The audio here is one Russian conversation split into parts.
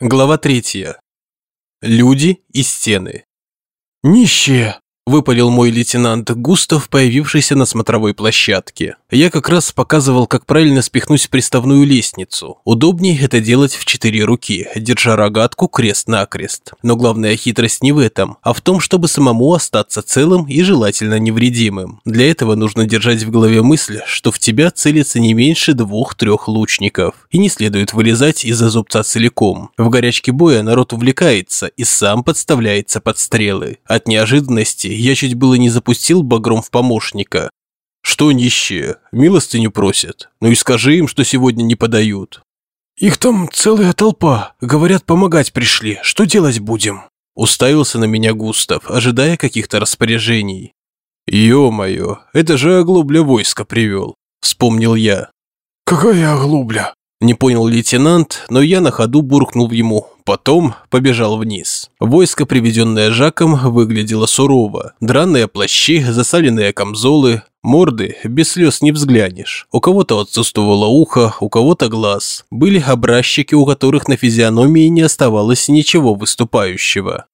Глава третья. Люди и стены. «Нищие!» Выпалил мой лейтенант Густав, появившийся на смотровой площадке. Я как раз показывал, как правильно спихнуть приставную лестницу. Удобнее это делать в четыре руки, держа рогатку крест-накрест. Но главная хитрость не в этом, а в том, чтобы самому остаться целым и желательно невредимым. Для этого нужно держать в голове мысль, что в тебя целится не меньше двух-трех лучников, и не следует вылезать из-за зубца целиком. В горячке боя народ увлекается и сам подставляется под стрелы. От неожиданности я чуть было не запустил багром в помощника. Что нищие? Милостыню просят. Ну и скажи им, что сегодня не подают. Их там целая толпа. Говорят, помогать пришли. Что делать будем? Уставился на меня Густав, ожидая каких-то распоряжений. Ё-моё, это же оглобля войска привел. Вспомнил я. Какая оглобля? Не понял лейтенант, но я на ходу буркнул ему. Потом побежал вниз. Войско, приведенное Жаком, выглядело сурово. Драные плащи, засаленные камзолы, морды без слез не взглянешь. У кого-то отсутствовало ухо, у кого-то глаз. Были образчики, у которых на физиономии не оставалось ничего выступающего.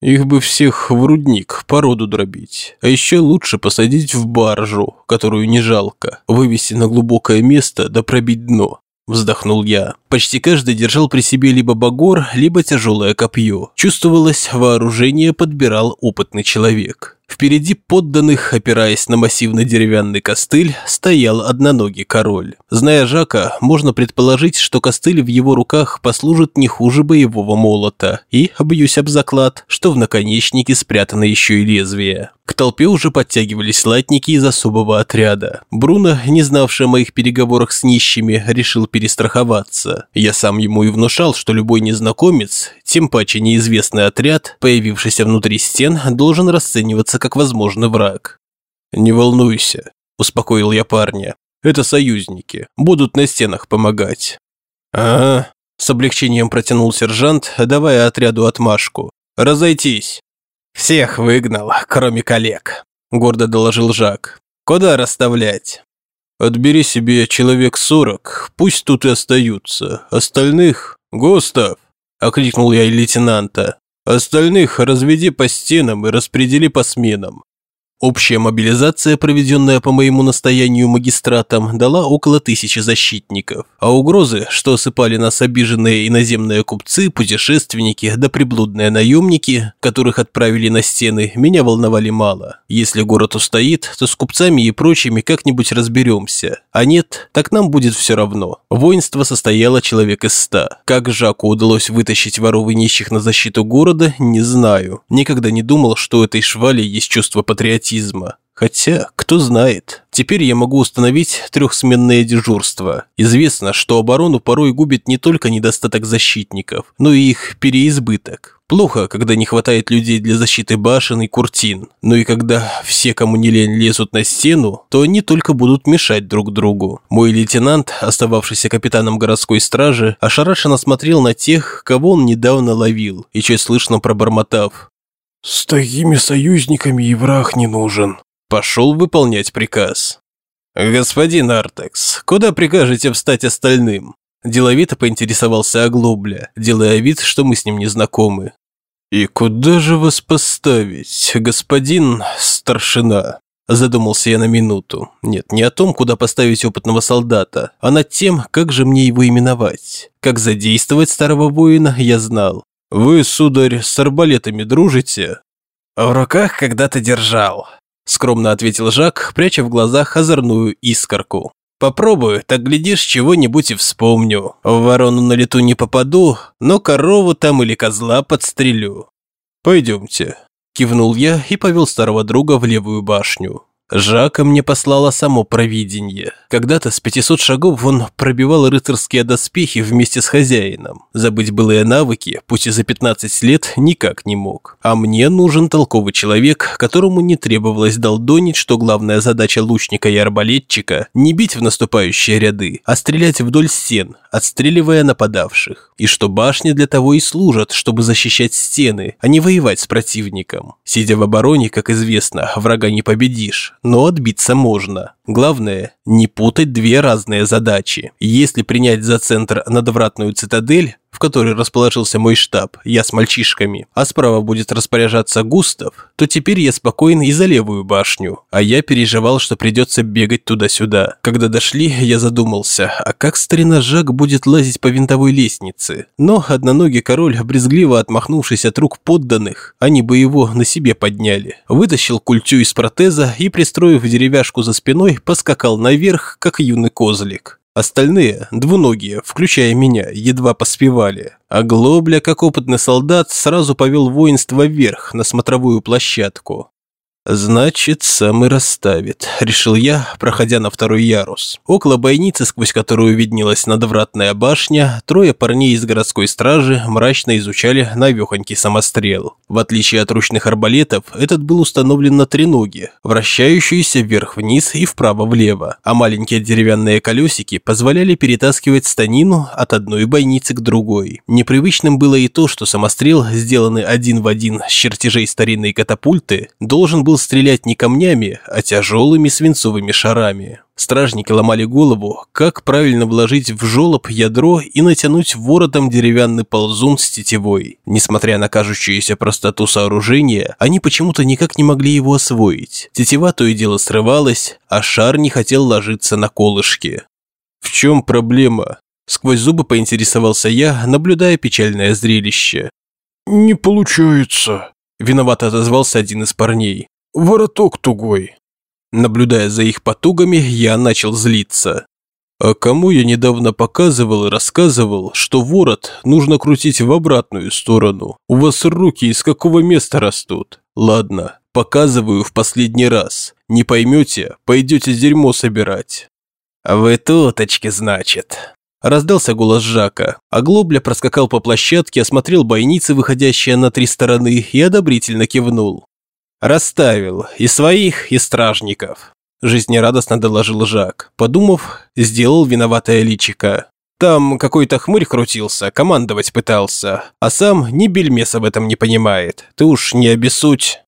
Их бы всех в рудник породу дробить. А еще лучше посадить в баржу, которую не жалко, вывести на глубокое место да пробить дно вздохнул я. Почти каждый держал при себе либо багор, либо тяжелое копье. Чувствовалось, вооружение подбирал опытный человек. Впереди подданных, опираясь на массивный деревянный костыль, стоял одноногий король. Зная Жака, можно предположить, что костыль в его руках послужит не хуже боевого молота, и, обьюсь об заклад, что в наконечнике спрятано еще и лезвие. К толпе уже подтягивались латники из особого отряда. Бруно, не знавший о моих переговорах с нищими, решил перестраховаться. Я сам ему и внушал, что любой незнакомец, тем паче неизвестный отряд, появившийся внутри стен, должен расцениваться как возможный враг. «Не волнуйся», – успокоил я парня. «Это союзники, будут на стенах помогать». «Ага», – с облегчением протянул сержант, давая отряду отмашку. «Разойтись». «Всех выгнал, кроме коллег», – гордо доложил Жак. «Куда расставлять?» «Отбери себе человек сорок, пусть тут и остаются. Остальных...» «Густав!» – окликнул я лейтенанта. «Остальных разведи по стенам и распредели по сменам. Общая мобилизация, проведенная по моему настоянию магистратом, дала около тысячи защитников, а угрозы, что осыпали нас обиженные иноземные купцы, путешественники да приблудные наемники, которых отправили на стены, меня волновали мало. Если город устоит, то с купцами и прочими как-нибудь разберемся, а нет, так нам будет все равно. Воинство состояло человек из ста. Как Жаку удалось вытащить воров и нищих на защиту города, не знаю. Никогда не думал, что у этой швали есть чувство патриотизма фанатизма. Хотя, кто знает, теперь я могу установить трехсменное дежурство. Известно, что оборону порой губит не только недостаток защитников, но и их переизбыток. Плохо, когда не хватает людей для защиты башен и куртин. Но и когда все, кому не лень, лезут на стену, то они только будут мешать друг другу. Мой лейтенант, остававшийся капитаном городской стражи, ошарашенно смотрел на тех, кого он недавно ловил, и чуть слышно пробормотав. «С такими союзниками и враг не нужен». Пошел выполнять приказ. «Господин Артекс, куда прикажете встать остальным?» Деловито поинтересовался Оглобля, делая вид, что мы с ним не знакомы. «И куда же вас поставить, господин старшина?» Задумался я на минуту. Нет, не о том, куда поставить опытного солдата, а над тем, как же мне его именовать. Как задействовать старого воина, я знал. «Вы, сударь, с арбалетами дружите?» «В руках когда-то держал», – скромно ответил Жак, пряча в глазах озорную искорку. «Попробую, так глядишь, чего-нибудь и вспомню. В ворону на лету не попаду, но корову там или козла подстрелю». «Пойдемте», – кивнул я и повел старого друга в левую башню. Жака мне послало само провидение. Когда-то с 500 шагов он пробивал рыцарские доспехи вместе с хозяином. Забыть былые навыки, пусть и за 15 лет, никак не мог. А мне нужен толковый человек, которому не требовалось долдонить, что главная задача лучника и арбалетчика – не бить в наступающие ряды, а стрелять вдоль стен, отстреливая нападавших. И что башни для того и служат, чтобы защищать стены, а не воевать с противником. Сидя в обороне, как известно, врага не победишь но отбиться можно. Главное, не путать две разные задачи. Если принять за центр надвратную цитадель, в которой расположился мой штаб, я с мальчишками, а справа будет распоряжаться Густав, то теперь я спокоен и за левую башню, а я переживал, что придется бегать туда-сюда. Когда дошли, я задумался, а как старина Жак будет лазить по винтовой лестнице? Но одноногий король, брезгливо отмахнувшись от рук подданных, они бы его на себе подняли, вытащил культю из протеза и, пристроив деревяшку за спиной, поскакал наверх, как юный козлик. Остальные, двуногие, включая меня, едва поспевали. А Глобля, как опытный солдат, сразу повел воинство вверх, на смотровую площадку. «Значит, сам и расставит», – решил я, проходя на второй ярус. Около бойницы, сквозь которую виднелась надвратная башня, трое парней из городской стражи мрачно изучали навехонький самострел. В отличие от ручных арбалетов, этот был установлен на треноге, вращающиеся вверх-вниз и вправо-влево, а маленькие деревянные колесики позволяли перетаскивать станину от одной бойницы к другой. Непривычным было и то, что самострел, сделанный один в один с чертежей старинной катапульты, должен был стрелять не камнями, а тяжелыми свинцовыми шарами. Стражники ломали голову, как правильно вложить в жолоб ядро и натянуть воротом деревянный ползун с тетивой. Несмотря на кажущуюся простоту сооружения, они почему-то никак не могли его освоить. Тетива то и дело срывалась, а шар не хотел ложиться на колышки. В чем проблема? Сквозь зубы поинтересовался я, наблюдая печальное зрелище. «Не получается», – виновато отозвался один из парней. Вороток тугой. Наблюдая за их потугами, я начал злиться. А кому я недавно показывал и рассказывал, что ворот нужно крутить в обратную сторону? У вас руки из какого места растут? Ладно, показываю в последний раз. Не поймете, пойдете дерьмо собирать. А вы туточки, значит. Раздался голос Жака, а Глобля проскакал по площадке, осмотрел бойницы, выходящие на три стороны, и одобрительно кивнул. «Расставил. И своих, и стражников», – жизнерадостно доложил Жак. Подумав, сделал виноватое личико. Там какой-то хмырь крутился, командовать пытался, а сам ни бельмес об этом не понимает. Ты уж не обессудь.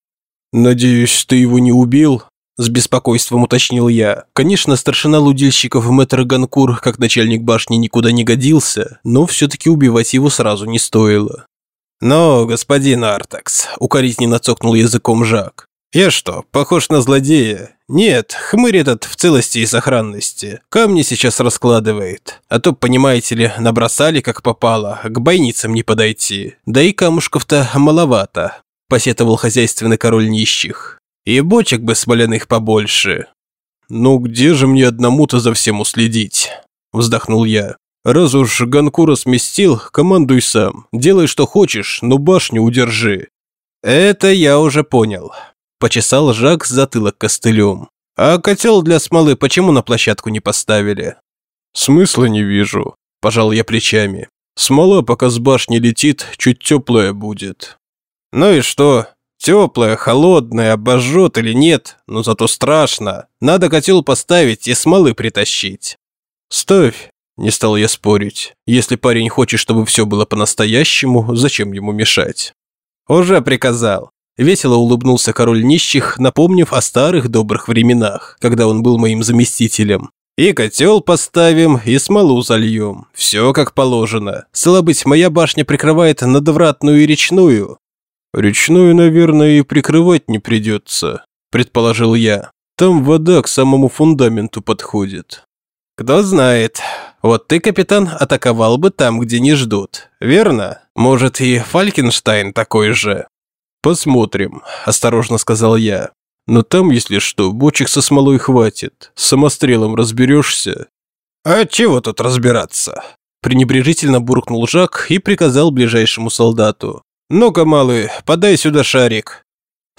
«Надеюсь, ты его не убил?» С беспокойством уточнил я. Конечно, старшина лудильщиков мэтр Ганкур как начальник башни никуда не годился, но все-таки убивать его сразу не стоило. «Но, господин Артакс», – укоризненно цокнул языком Жак. «Я что, похож на злодея? Нет, хмырь этот в целости и сохранности. Камни сейчас раскладывает. А то, понимаете ли, набросали как попало, к бойницам не подойти. Да и камушков-то маловато», – посетовал хозяйственный король нищих. «И бочек бы смоляных побольше». «Ну где же мне одному-то за всем уследить?» – вздохнул я. Раз уж Ганкура сместил, командуй сам. Делай, что хочешь, но башню удержи». «Это я уже понял», – почесал Жак затылок костылем. «А котел для смолы почему на площадку не поставили?» «Смысла не вижу», – пожал я плечами. «Смола, пока с башни летит, чуть теплая будет». «Ну и что? Теплая, холодная, обожжет или нет, но зато страшно. Надо котел поставить и смолы притащить». «Ставь, не стал я спорить. Если парень хочет, чтобы все было по-настоящему, зачем ему мешать? Уже приказал. Весело улыбнулся король нищих, напомнив о старых добрых временах, когда он был моим заместителем. И котел поставим, и смолу зальем. Все как положено. Стало быть, моя башня прикрывает надвратную и речную. Речную, наверное, и прикрывать не придется, предположил я. Там вода к самому фундаменту подходит. Кто знает. Вот ты, капитан, атаковал бы там, где не ждут. Верно? Может, и Фалькенштайн такой же? Посмотрим, осторожно сказал я. Но там, если что, бочек со смолой хватит. С самострелом разберешься. А чего тут разбираться? Пренебрежительно буркнул Жак и приказал ближайшему солдату. «Ну-ка, малый, подай сюда шарик».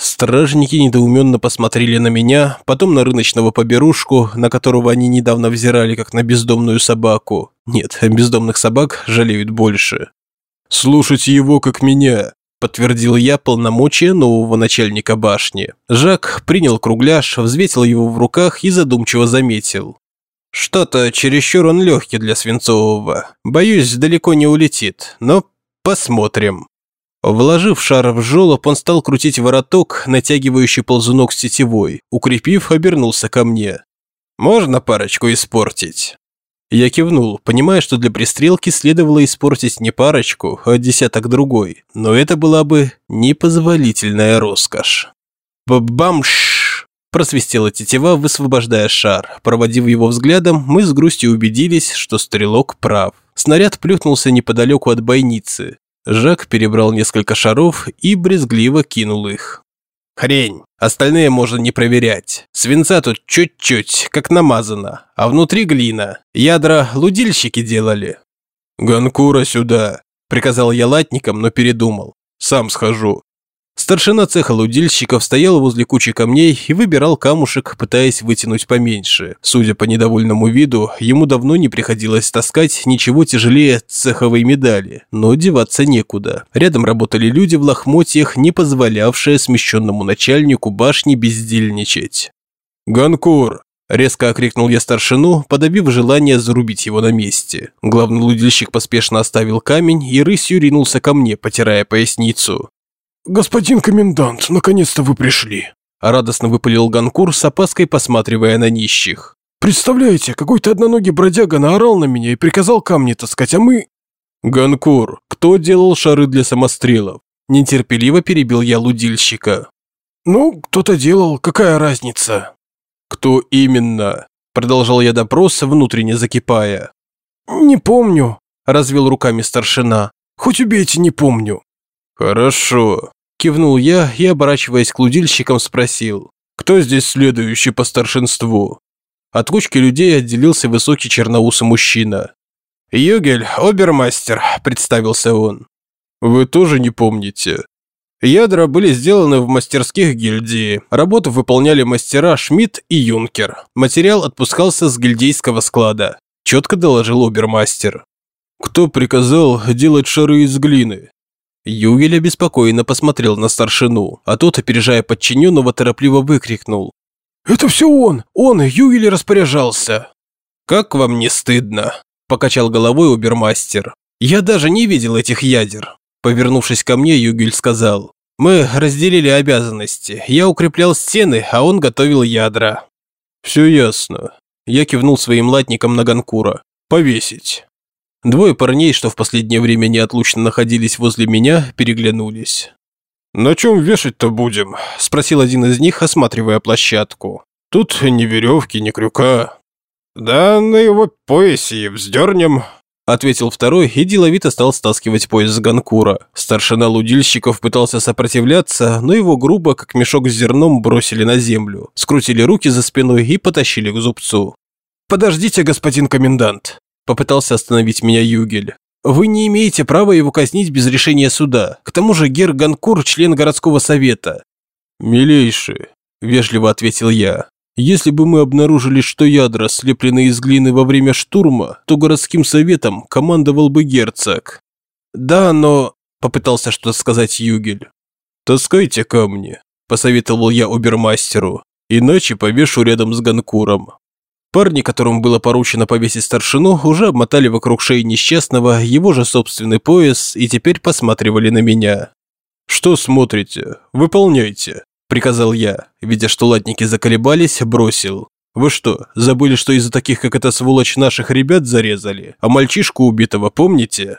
Стражники недоуменно посмотрели на меня, потом на рыночного поберушку, на которого они недавно взирали, как на бездомную собаку. Нет, бездомных собак жалеют больше. «Слушать его, как меня», – подтвердил я полномочия нового начальника башни. Жак принял кругляш, взвесил его в руках и задумчиво заметил. «Что-то чересчур он легкий для свинцового. Боюсь, далеко не улетит, но посмотрим». Вложив шар в жёлоб, он стал крутить вороток, натягивающий ползунок с сетевой. Укрепив, обернулся ко мне. «Можно парочку испортить?» Я кивнул, понимая, что для пристрелки следовало испортить не парочку, а десяток другой, но это была бы непозволительная роскошь. Бамш! Просвистела тетива, высвобождая шар. Проводив его взглядом, мы с грустью убедились, что стрелок прав. Снаряд плюхнулся неподалеку от бойницы. Жак перебрал несколько шаров и брезгливо кинул их. Хрень. Остальные можно не проверять. Свинца тут чуть-чуть, как намазано, а внутри глина. Ядра лудильщики делали. «Ганкура сюда», – приказал я латникам, но передумал. «Сам схожу». Старшина цеха лудильщиков стоял возле кучи камней и выбирал камушек, пытаясь вытянуть поменьше. Судя по недовольному виду, ему давно не приходилось таскать ничего тяжелее цеховой медали, но деваться некуда. Рядом работали люди в лохмотьях, не позволявшие смещенному начальнику башни бездельничать. «Ганкур!» – резко окрикнул я старшину, подавив желание зарубить его на месте. Главный лудильщик поспешно оставил камень и рысью ринулся ко мне, потирая поясницу. «Господин комендант, наконец-то вы пришли!» Радостно выпалил Ганкур с опаской, посматривая на нищих. «Представляете, какой-то одноногий бродяга наорал на меня и приказал камни таскать, а мы...» «Ганкур, кто делал шары для самострелов?» Нетерпеливо перебил я лудильщика. «Ну, кто-то делал, какая разница?» «Кто именно?» Продолжал я допрос, внутренне закипая. «Не помню», – развел руками старшина. «Хоть убейте, не помню». «Хорошо», – кивнул я и, оборачиваясь к лудильщикам, спросил, «Кто здесь следующий по старшинству?» От кучки людей отделился высокий черноусый мужчина. «Югель, обермастер», – представился он. «Вы тоже не помните?» Ядра были сделаны в мастерских гильдии. Работу выполняли мастера Шмидт и Юнкер. Материал отпускался с гильдейского склада. Четко доложил обермастер. «Кто приказал делать шары из глины?» Югель обеспокоенно посмотрел на старшину, а тот, опережая подчиненного, торопливо выкрикнул. «Это все он! Он, Югель, распоряжался!» «Как вам не стыдно?» – покачал головой убермастер. «Я даже не видел этих ядер». Повернувшись ко мне, Югель сказал. «Мы разделили обязанности. Я укреплял стены, а он готовил ядра». «Все ясно». Я кивнул своим латникам на Ганкура. «Повесить». Двое парней, что в последнее время неотлучно находились возле меня, переглянулись. «На чем вешать-то будем?» – спросил один из них, осматривая площадку. «Тут ни веревки, ни крюка». «Да на его поясе вздернем», – ответил второй и деловито стал стаскивать пояс с ганкура. Старшина лудильщиков пытался сопротивляться, но его грубо, как мешок с зерном, бросили на землю, скрутили руки за спиной и потащили к зубцу. «Подождите, господин комендант», Попытался остановить меня Югель. Вы не имеете права его казнить без решения суда. К тому же Гер Ганкур – член городского совета. Милейший, вежливо ответил я. Если бы мы обнаружили, что ядра слеплены из глины во время штурма, то городским советом командовал бы герцог. Да, но... Попытался что-то сказать Югель. «Таскайте камни», – посоветовал я обермастеру, «иначе повешу рядом с Ганкуром». Парни, которым было поручено повесить старшину, уже обмотали вокруг шеи несчастного его же собственный пояс и теперь посматривали на меня. «Что смотрите? Выполняйте», – приказал я. Видя, что латники заколебались, бросил. «Вы что, забыли, что из-за таких, как эта сволочь, наших ребят зарезали? А мальчишку убитого помните?»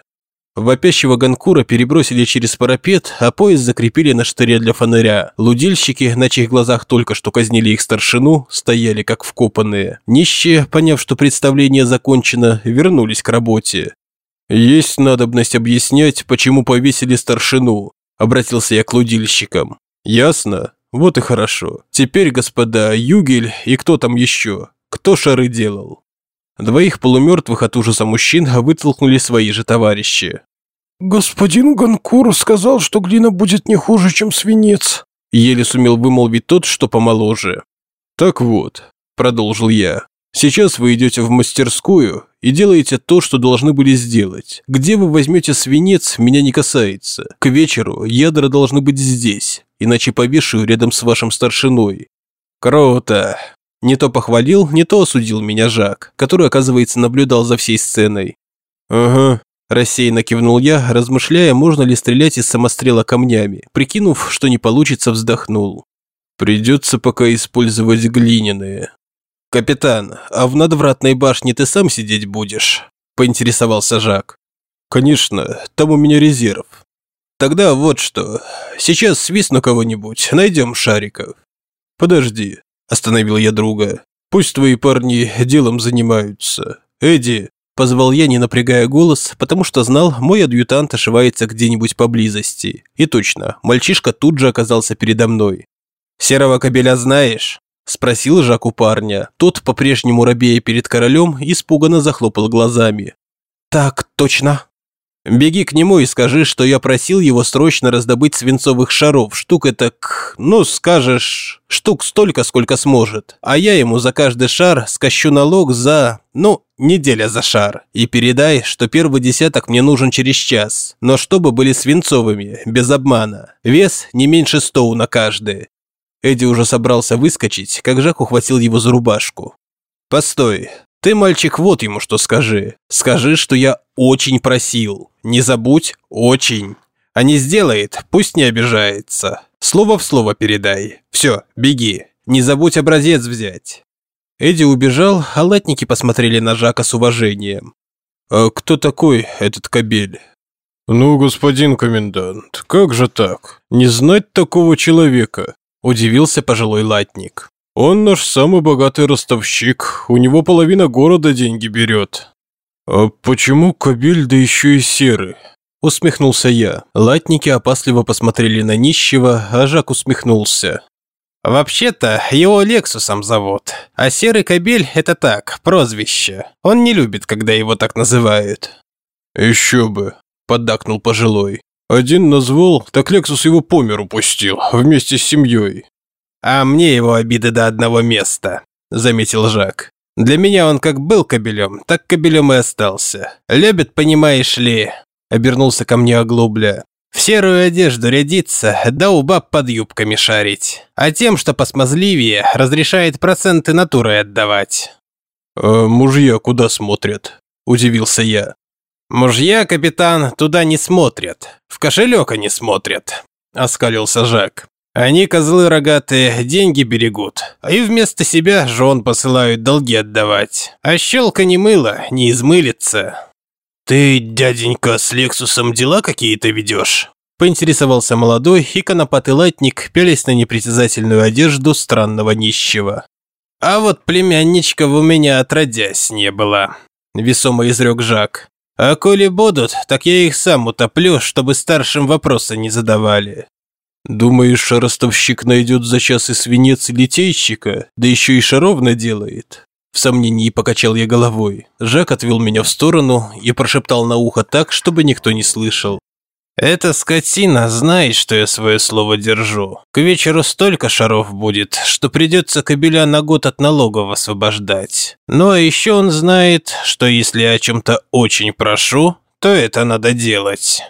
Вопящего Ганкура перебросили через парапет, а пояс закрепили на штыре для фонаря. Лудильщики, на чьих глазах только что казнили их старшину, стояли как вкопанные. Нищие, поняв, что представление закончено, вернулись к работе. «Есть надобность объяснять, почему повесили старшину», – обратился я к лудильщикам. «Ясно? Вот и хорошо. Теперь, господа, Югель и кто там еще? Кто шары делал?» Двоих полумертвых от ужаса мужчин вытолкнули свои же товарищи. «Господин Ганкур сказал, что глина будет не хуже, чем свинец», еле сумел вымолвить тот, что помоложе. «Так вот», – продолжил я, – «сейчас вы идете в мастерскую и делаете то, что должны были сделать. Где вы возьмете свинец, меня не касается. К вечеру ядра должны быть здесь, иначе повешу рядом с вашим старшиной». «Круто!» Не то похвалил, не то осудил меня Жак, который, оказывается, наблюдал за всей сценой. «Ага», – рассеянно кивнул я, размышляя, можно ли стрелять из самострела камнями. Прикинув, что не получится, вздохнул. «Придется пока использовать глиняные». «Капитан, а в надвратной башне ты сам сидеть будешь?» – поинтересовался Жак. «Конечно, там у меня резерв». «Тогда вот что. Сейчас свистну кого-нибудь, найдем шариков». «Подожди», – остановил я друга. «Пусть твои парни делом занимаются. Эдди, Позвал я, не напрягая голос, потому что знал, мой адъютант ошивается где-нибудь поблизости. И точно, мальчишка тут же оказался передо мной. «Серого кобеля знаешь?» – спросил Жак у парня. Тот, по-прежнему робея перед королем, испуганно захлопал глазами. «Так, точно», Беги к нему и скажи, что я просил его срочно раздобыть свинцовых шаров. Штук это к... Ну, скажешь, штук столько, сколько сможет. А я ему за каждый шар скощу налог за... Ну, неделя за шар. И передай, что первый десяток мне нужен через час. Но чтобы были свинцовыми, без обмана. Вес не меньше стоу на каждый. Эдди уже собрался выскочить, как Жак ухватил его за рубашку. «Постой, ты, мальчик, вот ему что скажи. Скажи, что я очень просил. Не забудь, очень. А не сделает, пусть не обижается. Слово в слово передай. Все, беги. Не забудь образец взять. Эдди убежал, а латники посмотрели на Жака с уважением. «А кто такой этот кобель?» «Ну, господин комендант, как же так? Не знать такого человека?» – удивился пожилой латник. Он наш самый богатый ростовщик, у него половина города деньги берет. А почему кобель да еще и серый? Усмехнулся я. Латники опасливо посмотрели на нищего, а Жак усмехнулся. «Вообще-то его Лексусом зовут, а Серый Кобель – это так, прозвище. Он не любит, когда его так называют». «Еще бы», – поддакнул пожилой. «Один назвал, так Лексус его по миру пустил, вместе с семьей. «А мне его обиды до одного места», – заметил Жак. «Для меня он как был кобелем, так кобелем и остался. Любит, понимаешь ли...» – обернулся ко мне оглобля. «В серую одежду рядиться, да у баб под юбками шарить. А тем, что посмазливее, разрешает проценты натурой отдавать». «А мужья куда смотрят?» – удивился я. «Мужья, капитан, туда не смотрят. В кошелек они смотрят», – оскалился Жак. Они, козлы рогатые, деньги берегут, а и вместо себя жен посылают долги отдавать. А щелка не мыло, не измылится. «Ты, дяденька, с Лексусом дела какие-то ведешь?» Поинтересовался молодой и конопатый латник, пялясь на непритязательную одежду странного нищего. «А вот племянничков у меня отродясь не было», – весомо изрек Жак. «А коли будут, так я их сам утоплю, чтобы старшим вопросы не задавали. «Думаешь, ростовщик найдет за час и свинец и литейщика, да еще и шаров наделает?» В сомнении покачал я головой. Жак отвел меня в сторону и прошептал на ухо так, чтобы никто не слышал. «Эта скотина знает, что я свое слово держу. К вечеру столько шаров будет, что придется кобеля на год от налогов освобождать. Ну а еще он знает, что если я о чем-то очень прошу, то это надо делать».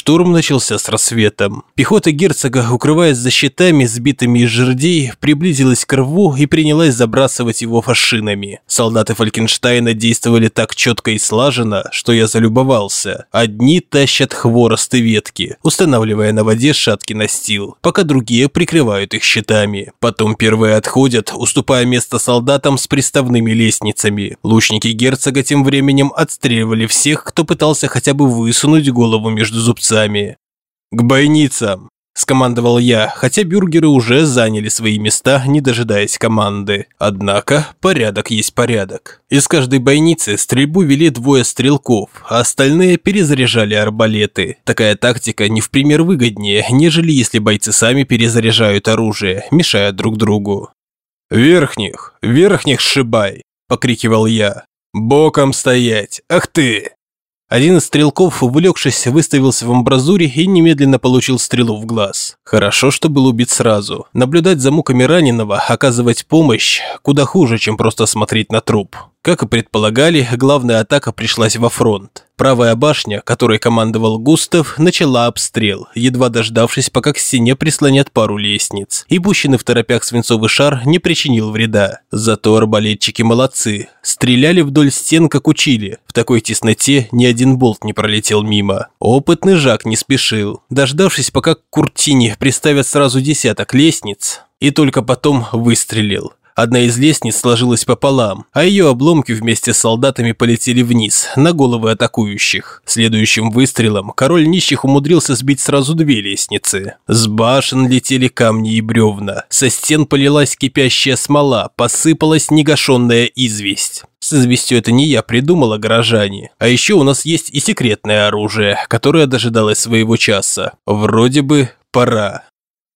Штурм начался с рассветом. Пехота герцога, укрываясь за щитами, сбитыми из жердей, приблизилась к рву и принялась забрасывать его фашинами. Солдаты Фалькенштейна действовали так четко и слаженно, что я залюбовался. Одни тащат хворост и ветки, устанавливая на воде шаткий настил, пока другие прикрывают их щитами. Потом первые отходят, уступая место солдатам с приставными лестницами. Лучники герцога тем временем отстреливали всех, кто пытался хотя бы высунуть голову между зубцами сами. «К бойницам!» – скомандовал я, хотя бюргеры уже заняли свои места, не дожидаясь команды. Однако порядок есть порядок. Из каждой бойницы стрельбу вели двое стрелков, а остальные перезаряжали арбалеты. Такая тактика не в пример выгоднее, нежели если бойцы сами перезаряжают оружие, мешая друг другу. «Верхних! Верхних сшибай!» – покрикивал я. «Боком стоять! Ах ты!» Один из стрелков, увлекшись, выставился в амбразуре и немедленно получил стрелу в глаз. Хорошо, что был убит сразу. Наблюдать за муками раненого, оказывать помощь, куда хуже, чем просто смотреть на труп. Как и предполагали, главная атака пришлась во фронт. Правая башня, которой командовал Густав, начала обстрел, едва дождавшись, пока к стене прислонят пару лестниц. И пущенный в торопях свинцовый шар не причинил вреда. Зато арбалетчики молодцы. Стреляли вдоль стен, как учили. В такой тесноте ни один болт не пролетел мимо. Опытный Жак не спешил. Дождавшись, пока к Куртине приставят сразу десяток лестниц, и только потом выстрелил. Одна из лестниц сложилась пополам, а ее обломки вместе с солдатами полетели вниз, на головы атакующих. Следующим выстрелом король нищих умудрился сбить сразу две лестницы. С башен летели камни и бревна, со стен полилась кипящая смола, посыпалась негашенная известь. С известью это не я придумала, горожане. А еще у нас есть и секретное оружие, которое дожидалось своего часа. Вроде бы пора.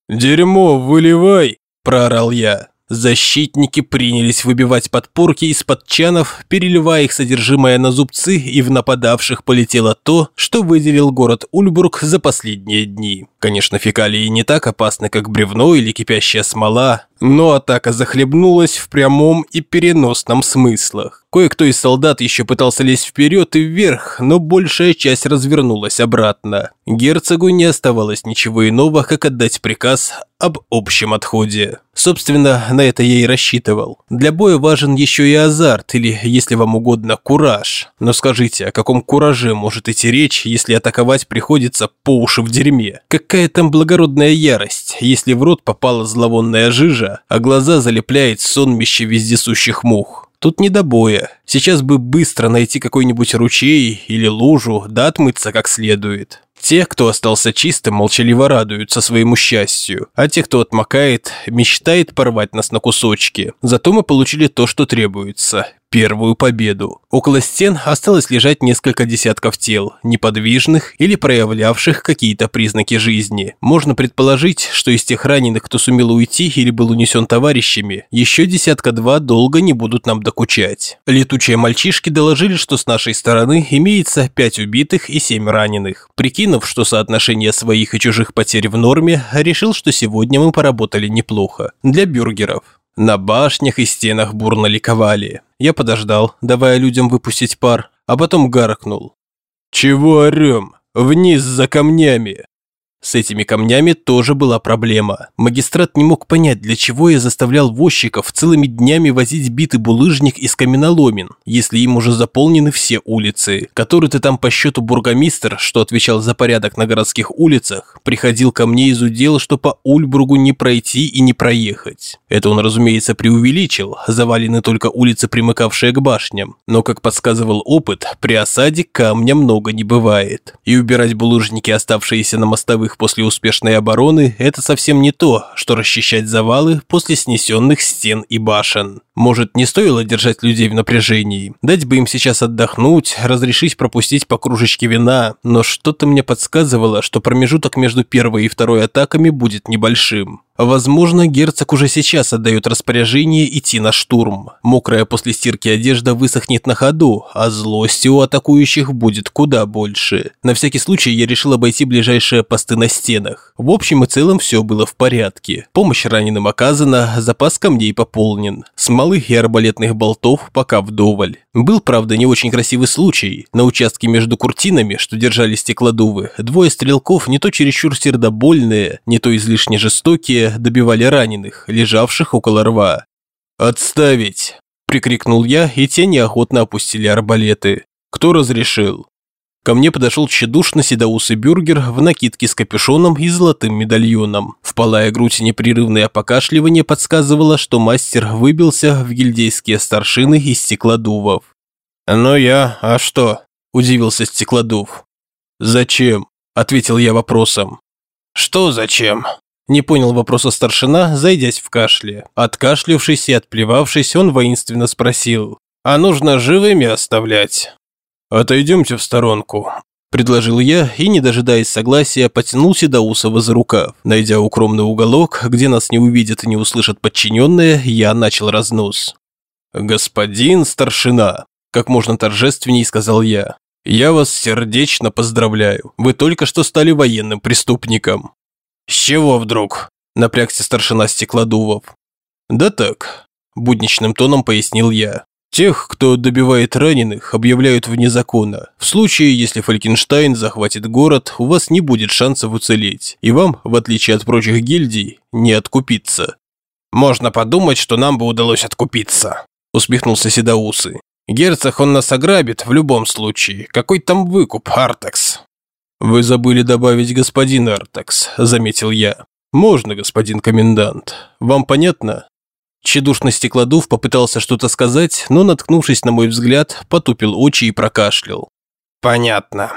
«Дерьмо, выливай!» – проорал я. Защитники принялись выбивать подпорки из-под чанов, переливая их содержимое на зубцы, и в нападавших полетело то, что выделил город Ульбург за последние дни. Конечно, фекалии не так опасны, как бревно или кипящая смола, но атака захлебнулась в прямом и переносном смыслах. Кое-кто из солдат еще пытался лезть вперед и вверх, но большая часть развернулась обратно. Герцогу не оставалось ничего иного, как отдать приказ об общем отходе. Собственно, на это я и рассчитывал. Для боя важен еще и азарт, или, если вам угодно, кураж. Но скажите, о каком кураже может идти речь, если атаковать приходится по уши в дерьме? Какая там благородная ярость, если в рот попала зловонная жижа, а глаза залепляет сонмище вездесущих мух? Тут не до боя. Сейчас бы быстро найти какой-нибудь ручей или лужу, да отмыться как следует. Те, кто остался чистым, молчаливо радуются своему счастью, а те, кто отмокает, мечтает порвать нас на кусочки. Зато мы получили то, что требуется первую победу. Около стен осталось лежать несколько десятков тел, неподвижных или проявлявших какие-то признаки жизни. Можно предположить, что из тех раненых, кто сумел уйти или был унесен товарищами, еще десятка-два долго не будут нам докучать. Летучие мальчишки доложили, что с нашей стороны имеется пять убитых и семь раненых. Прикинув, что соотношение своих и чужих потерь в норме, решил, что сегодня мы поработали неплохо. Для бюргеров. На башнях и стенах бурно ликовали. Я подождал, давая людям выпустить пар, а потом гаркнул. «Чего орем? Вниз за камнями!» С этими камнями тоже была проблема. Магистрат не мог понять, для чего я заставлял возчиков целыми днями возить битый булыжник из каменоломен, если им уже заполнены все улицы. Который-то там по счету бургомистр, что отвечал за порядок на городских улицах, приходил ко мне из удела, что по Ульбургу не пройти и не проехать. Это он, разумеется, преувеличил, завалены только улицы, примыкавшие к башням. Но, как подсказывал опыт, при осаде камня много не бывает. И убирать булыжники, оставшиеся на мостовых после успешной обороны – это совсем не то, что расчищать завалы после снесенных стен и башен. Может, не стоило держать людей в напряжении, дать бы им сейчас отдохнуть, разрешить пропустить по кружечке вина, но что-то мне подсказывало, что промежуток между первой и второй атаками будет небольшим. Возможно, герцог уже сейчас отдает распоряжение идти на штурм. Мокрая после стирки одежда высохнет на ходу, а злости у атакующих будет куда больше. На всякий случай я решил обойти ближайшие посты на стенах. В общем и целом все было в порядке. Помощь раненым оказана, запас камней пополнен. Смолы и арбалетных болтов пока вдоволь. Был, правда, не очень красивый случай. На участке между куртинами, что держали стеклодувы, двое стрелков не то чересчур сердобольные, не то излишне жестокие, добивали раненых, лежавших около рва. «Отставить!» – прикрикнул я, и те неохотно опустили арбалеты. «Кто разрешил?» Ко мне подошел тщедушно седоусый бюргер в накидке с капюшоном и золотым медальоном. Впалая грудь и непрерывное покашливание подсказывало, что мастер выбился в гильдейские старшины из стеклодувов. «Ну я, а что?» – удивился стеклодув. «Зачем?» – ответил я вопросом. «Что зачем?» Не понял вопроса старшина, зайдясь в кашле. Откашлявшись и отплевавшись, он воинственно спросил. «А нужно живыми оставлять?» «Отойдемте в сторонку», – предложил я и, не дожидаясь согласия, потянул Седоусова за рукав. Найдя укромный уголок, где нас не увидят и не услышат подчиненные, я начал разнос. «Господин старшина», – как можно торжественней сказал я, – «я вас сердечно поздравляю. Вы только что стали военным преступником. «С чего вдруг?» – напрягся старшина Стеклодувов. «Да так», – будничным тоном пояснил я. «Тех, кто добивает раненых, объявляют вне закона. В случае, если Фалькенштайн захватит город, у вас не будет шансов уцелеть, и вам, в отличие от прочих гильдий, не откупиться». «Можно подумать, что нам бы удалось откупиться», – усмехнулся Седоусы. «Герцог он нас ограбит в любом случае. Какой там выкуп, Артекс?» «Вы забыли добавить господин Артакс», – заметил я. «Можно, господин комендант. Вам понятно?» Чедушный стеклодув попытался что-то сказать, но, наткнувшись на мой взгляд, потупил очи и прокашлял. «Понятно».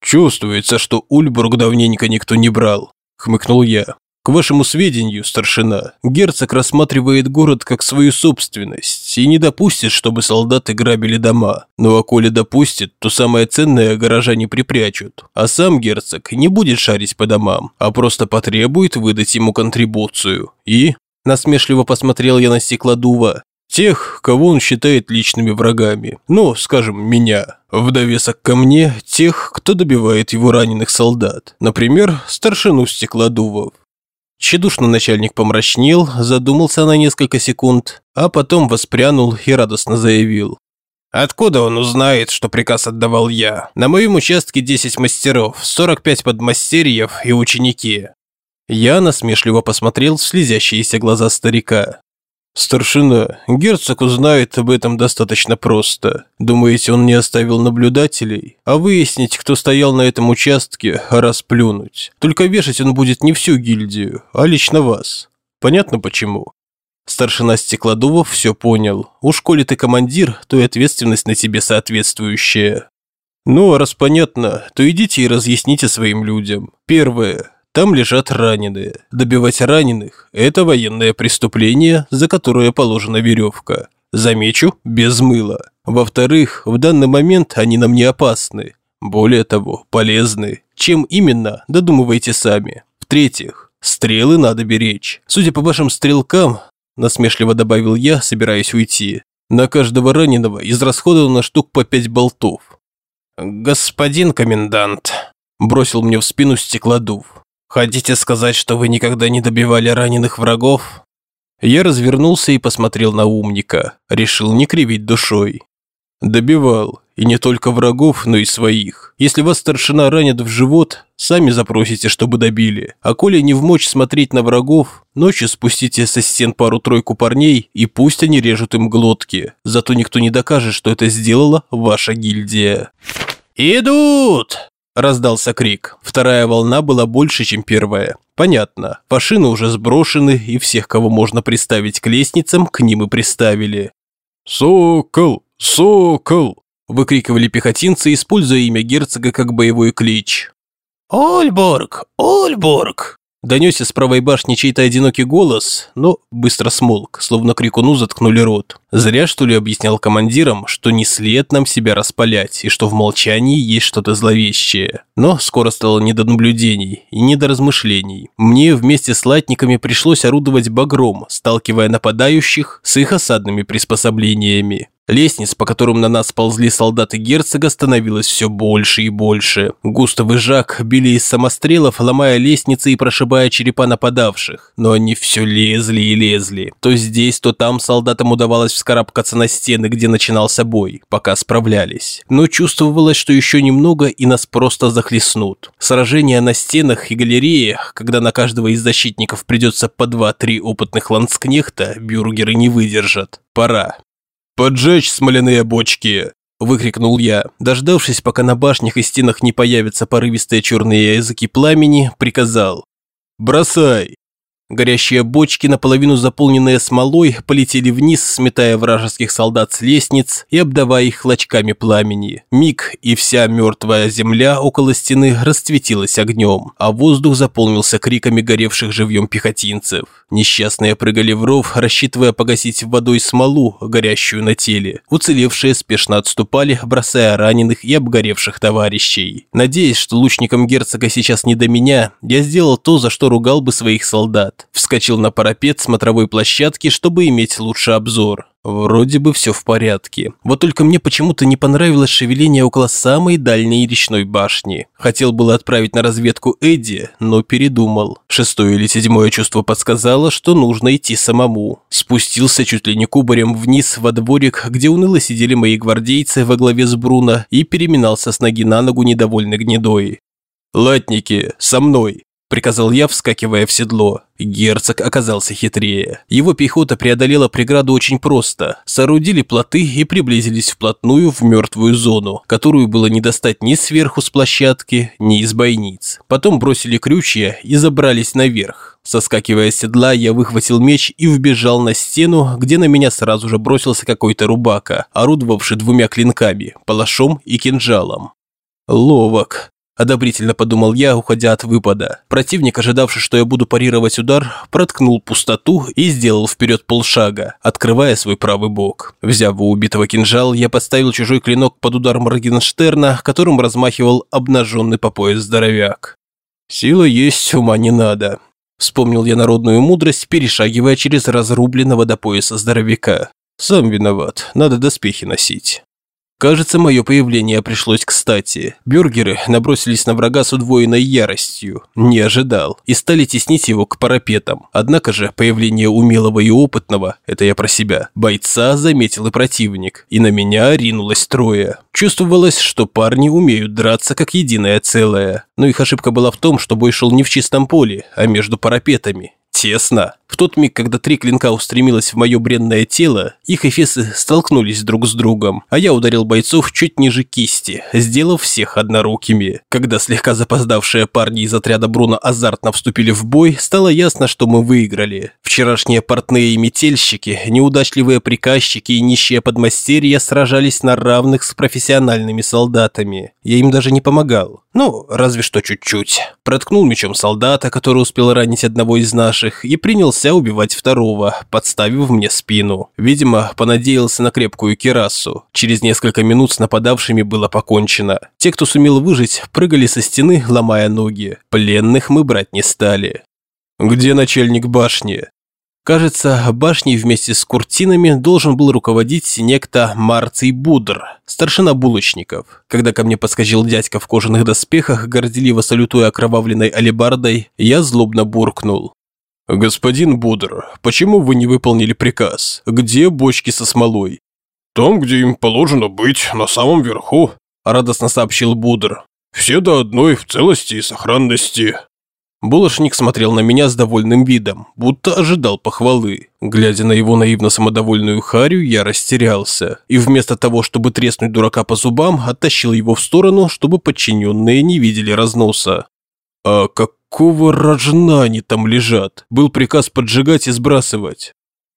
«Чувствуется, что Ульбург давненько никто не брал», – хмыкнул я. К вашему сведению, старшина, герцог рассматривает город как свою собственность и не допустит, чтобы солдаты грабили дома. Ну а коли допустит, то самое ценное горожане припрячут. А сам герцог не будет шарить по домам, а просто потребует выдать ему контрибуцию. И... Насмешливо посмотрел я на стеклодува. Тех, кого он считает личными врагами. Ну, скажем, меня. В довесок ко мне, тех, кто добивает его раненых солдат. Например, старшину стеклодувов. Тщедушно начальник помрачнел, задумался на несколько секунд, а потом воспрянул и радостно заявил. «Откуда он узнает, что приказ отдавал я? На моем участке 10 мастеров, 45 подмастерьев и ученики». Я насмешливо посмотрел в слезящиеся глаза старика. «Старшина, герцог узнает об этом достаточно просто. Думаете, он не оставил наблюдателей? А выяснить, кто стоял на этом участке, расплюнуть. Только вешать он будет не всю гильдию, а лично вас. Понятно почему?» Старшина Стеклодувов все понял. Уж коли ты командир, то и ответственность на тебе соответствующая. Ну, а раз понятно, то идите и разъясните своим людям. Первое. Там лежат раненые. Добивать раненых – это военное преступление, за которое положена веревка. Замечу, без мыла. Во-вторых, в данный момент они нам не опасны. Более того, полезны. Чем именно, додумывайте сами. В-третьих, стрелы надо беречь. Судя по вашим стрелкам, насмешливо добавил я, собираясь уйти, на каждого раненого израсходовано штук по пять болтов. «Господин комендант», – бросил мне в спину стеклодув. Хотите сказать, что вы никогда не добивали раненых врагов? Я развернулся и посмотрел на умника. Решил не кривить душой. Добивал. И не только врагов, но и своих. Если вас старшина ранит в живот, сами запросите, чтобы добили. А коли не в мочь смотреть на врагов, ночью спустите со стен пару-тройку парней и пусть они режут им глотки. Зато никто не докажет, что это сделала ваша гильдия. «Идут!» Раздался крик. Вторая волна была больше, чем первая. Понятно. Фашины уже сброшены, и всех, кого можно приставить к лестницам, к ним и приставили. «Сокол! Сокол!» Выкрикивали пехотинцы, используя имя герцога как боевой клич. «Ольборг! Ольборг!» Донесся с правой башни чей-то одинокий голос, но быстро смолк, словно крикуну заткнули рот. Зря, что ли, объяснял командирам, что не след нам себя распалять, и что в молчании есть что-то зловещее. Но скоро стало не до наблюдений и не до размышлений. Мне вместе с латниками пришлось орудовать багром, сталкивая нападающих с их осадными приспособлениями. Лестниц, по которым на нас ползли солдаты герцога, становилось все больше и больше. Густав и Жак били из самострелов, ломая лестницы и прошибая черепа нападавших. Но они все лезли и лезли. То здесь, то там солдатам удавалось вскарабкаться на стены, где начинался бой, пока справлялись. Но чувствовалось, что еще немного и нас просто захлестнут. Сражения на стенах и галереях, когда на каждого из защитников придется по два-три опытных ланскнехта, бюргеры не выдержат. Пора. «Поджечь смоляные бочки!» – выкрикнул я. Дождавшись, пока на башнях и стенах не появятся порывистые черные языки пламени, приказал. «Бросай!» Горящие бочки, наполовину заполненные смолой, полетели вниз, сметая вражеских солдат с лестниц и обдавая их клочками пламени. Миг, и вся мертвая земля около стены расцветилась огнем, а воздух заполнился криками горевших живьем пехотинцев. Несчастные прыгали в ров, рассчитывая погасить водой смолу, горящую на теле. Уцелевшие спешно отступали, бросая раненых и обгоревших товарищей. Надеясь, что лучникам герцога сейчас не до меня, я сделал то, за что ругал бы своих солдат назад, вскочил на парапет смотровой площадки, чтобы иметь лучший обзор. Вроде бы все в порядке. Вот только мне почему-то не понравилось шевеление около самой дальней речной башни. Хотел было отправить на разведку Эдди, но передумал. Шестое или седьмое чувство подсказало, что нужно идти самому. Спустился чуть ли не кубарем вниз во дворик, где уныло сидели мои гвардейцы во главе с Бруно и переминался с ноги на ногу недовольный гнедой. «Латники, со мной!» Приказал я, вскакивая в седло. Герцог оказался хитрее. Его пехота преодолела преграду очень просто. Соорудили плоты и приблизились вплотную в мертвую зону, которую было не достать ни сверху с площадки, ни из бойниц. Потом бросили крючья и забрались наверх. Соскакивая с седла, я выхватил меч и вбежал на стену, где на меня сразу же бросился какой-то рубака, орудовавший двумя клинками, палашом и кинжалом. Ловок. Одобрительно подумал я, уходя от выпада. Противник, ожидавший, что я буду парировать удар, проткнул пустоту и сделал вперед полшага, открывая свой правый бок. Взяв у убитого кинжал, я поставил чужой клинок под удар Моргенштерна, которым размахивал обнаженный по пояс здоровяк. Сила есть, ума не надо. Вспомнил я народную мудрость, перешагивая через разрубленного до пояса здоровяка. Сам виноват, надо доспехи носить. Кажется, мое появление пришлось кстати. Бюргеры набросились на врага с удвоенной яростью. Не ожидал. И стали теснить его к парапетам. Однако же появление умелого и опытного, это я про себя, бойца заметил и противник. И на меня ринулось трое. Чувствовалось, что парни умеют драться как единое целое. Но их ошибка была в том, что бой шел не в чистом поле, а между парапетами. Тесно. В тот миг, когда три клинка устремилось в мое бренное тело, их эфесы столкнулись друг с другом, а я ударил бойцов чуть ниже кисти, сделав всех однорукими. Когда слегка запоздавшие парни из отряда Бруно азартно вступили в бой, стало ясно, что мы выиграли. Вчерашние портные и метельщики, неудачливые приказчики и нищие подмастерья сражались на равных с профессиональными солдатами. Я им даже не помогал. Ну, разве что чуть-чуть. Проткнул мечом солдата, который успел ранить одного из наших, и принялся убивать второго, подставив мне спину. Видимо, понадеялся на крепкую кирасу. Через несколько минут с нападавшими было покончено. Те, кто сумел выжить, прыгали со стены, ломая ноги. Пленных мы брать не стали. «Где начальник башни?» Кажется, башней вместе с куртинами должен был руководить некто Марций Будр, старшина булочников. Когда ко мне подскочил дядька в кожаных доспехах, горделиво салютуя окровавленной алебардой, я злобно буркнул. «Господин Будр, почему вы не выполнили приказ? Где бочки со смолой?» «Там, где им положено быть, на самом верху», – радостно сообщил Будр. «Все до одной в целости и сохранности». Булошник смотрел на меня с довольным видом, будто ожидал похвалы. Глядя на его наивно-самодовольную харю, я растерялся. И вместо того, чтобы треснуть дурака по зубам, оттащил его в сторону, чтобы подчиненные не видели разноса. «А какого рожна они там лежат?» Был приказ поджигать и сбрасывать.